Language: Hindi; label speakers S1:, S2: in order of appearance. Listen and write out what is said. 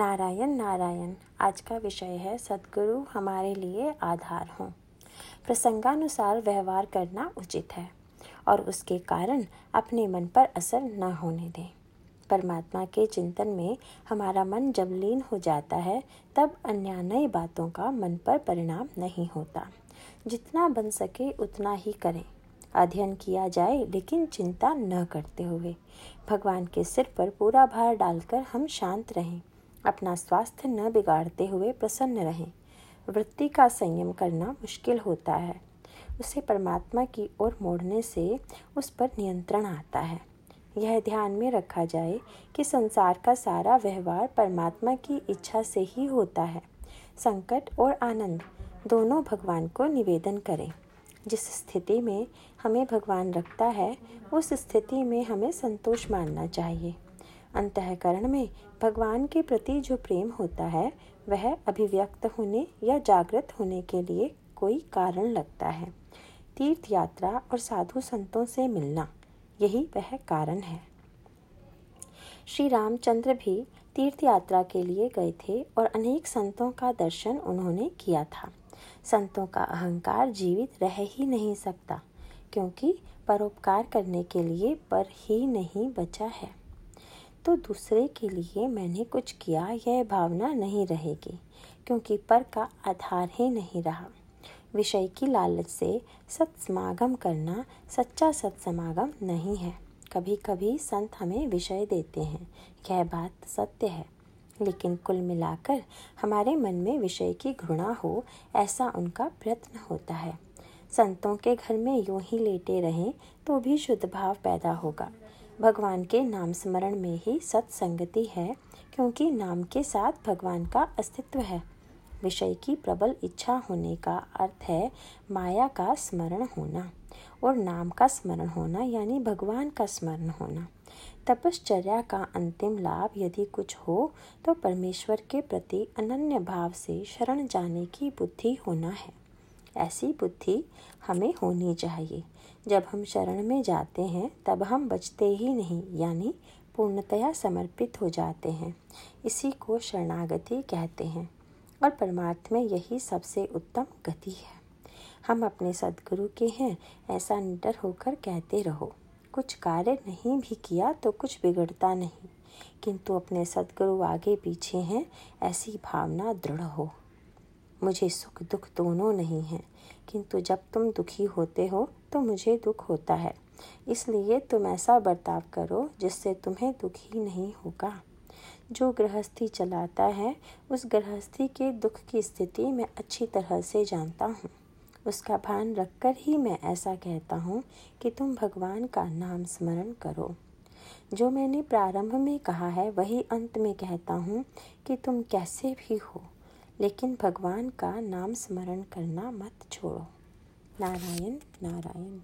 S1: नारायण नारायण, आज का विषय है सदगुरु हमारे लिए आधार हों। प्रसंगानुसार व्यवहार करना उचित है और उसके कारण अपने मन पर असर न होने दें। परमात्मा के चिंतन में हमारा मन जब लीन हो जाता है, तब अन्य नई बातों का मन पर परिणाम नहीं होता। जितना बन सके उतना ही करें। अध्ययन किया जाए, लेकिन चिंता न करते हुए। भगवान के सिर पर पूरा भार डालकर हम शांत रहें। अपना स्वास्थ्य न बिगाड़ते हुए प्रसन्न रहें। वृत्ति का संयम करना मुश्किल होता है। उसे परमात्मा की ओर मोड़ने से उस पर नियंत्रण आता है। यह ध्यान में रखा जाए कि संसार का सारा व्यवहार परमात्मा की इच्छा से ही होता है। संकट और आनंद दोनों भगवान को निवेदन करें। जिस स्थिति में हमें भगवान रखता है, उस स्थिति में हमें संतोष मानना चाहिए। अंतकरण में भगवान के प्रति जो प्रेम होता है, वह अभिव्यक्त होने या जागृत होने के लिए कोई कारण लगता है। तीर्थ यात्रा और साधु संतों से मिलना, यही वह कारण है। श्री रामचंद्र भी तीर्थ यात्रा के लिए गए थे और अनेक संतों का दर्शन उन्होंने किया था। संतों का अहंकार जीवित रह ही नहीं सकता, क्योंकि परोपकार करने के लिए पर ही नहीं बचा है। तो दूसरे के लिए मैंने कुछ किया, यह भावना नहीं रहेगी, क्योंकि पर का आधार ही नहीं रहा। विषय की लालच से सत्समागम करना सच्चा सत्समागम नहीं है। कभी कभी संत हमें विषय देते हैं, यह बात सत्य है। लेकिन कुल मिलाकर हमारे मन में विषय की घृणा हो, ऐसा उनका प्रयत्न होता है। संतों के घर में यूँ ही लेटे रहें तो भी शुद्ध भाव पैदा होगा। भगवान के नाम स्मरण में ही सत्संगति है, क्योंकि नाम के साथ भगवान का अस्तित्व है। विषय की प्रबल इच्छा होने का अर्थ है माया का स्मरण होना, और नाम का स्मरण होना यानी भगवान का स्मरण होना। तपश्चर्या का अंतिम लाभ यदि कुछ हो तो परमेश्वर के प्रति अनन्य भाव से शरण जाने की बुद्धि होना है। ऐसी बुद्धि हमें होनी चाहिए। जब हम शरण में जाते हैं, तब हम बचते ही नहीं, यानी पूर्णतया समर्पित हो जाते हैं। इसी को शरणागति कहते हैं। और परमात्मा में यही सबसे उत्तम गति है। हम अपने सदगुरु के हैं, ऐसा निडर होकर कहते रहो। कुछ कार्य नहीं भी किया तो कुछ बिगड़ता नहीं। किंतु अपने सदगुरु आगे पीछे हैं, ऐसी भावना दृढ़ हो। मुझे सुख दुख दोनों नहीं हैं। किंतु जब तुम दुखी होते हो तो मुझे दुख होता है। इसलिए तुम ऐसा बर्ताव करो, जिससे तुम्हें दुख नहीं होगा। जो गृहस्थी चलाता है, उस गृहस्थी के दुख की स्थिति मैं अच्छी तरह से जानता हूँ। उसका भान रखकर ही मैं ऐसा कहता हूँ कि तुम भगवान का नाम स्मरण करो। जो मैंने प्रारंभ में कहा है, वही अंत में कहता हूँ कि तुम कैसे भी हो। लेकिन भगवान का नाम स्मरण करना मत छोड़ो। नारायण नारायण।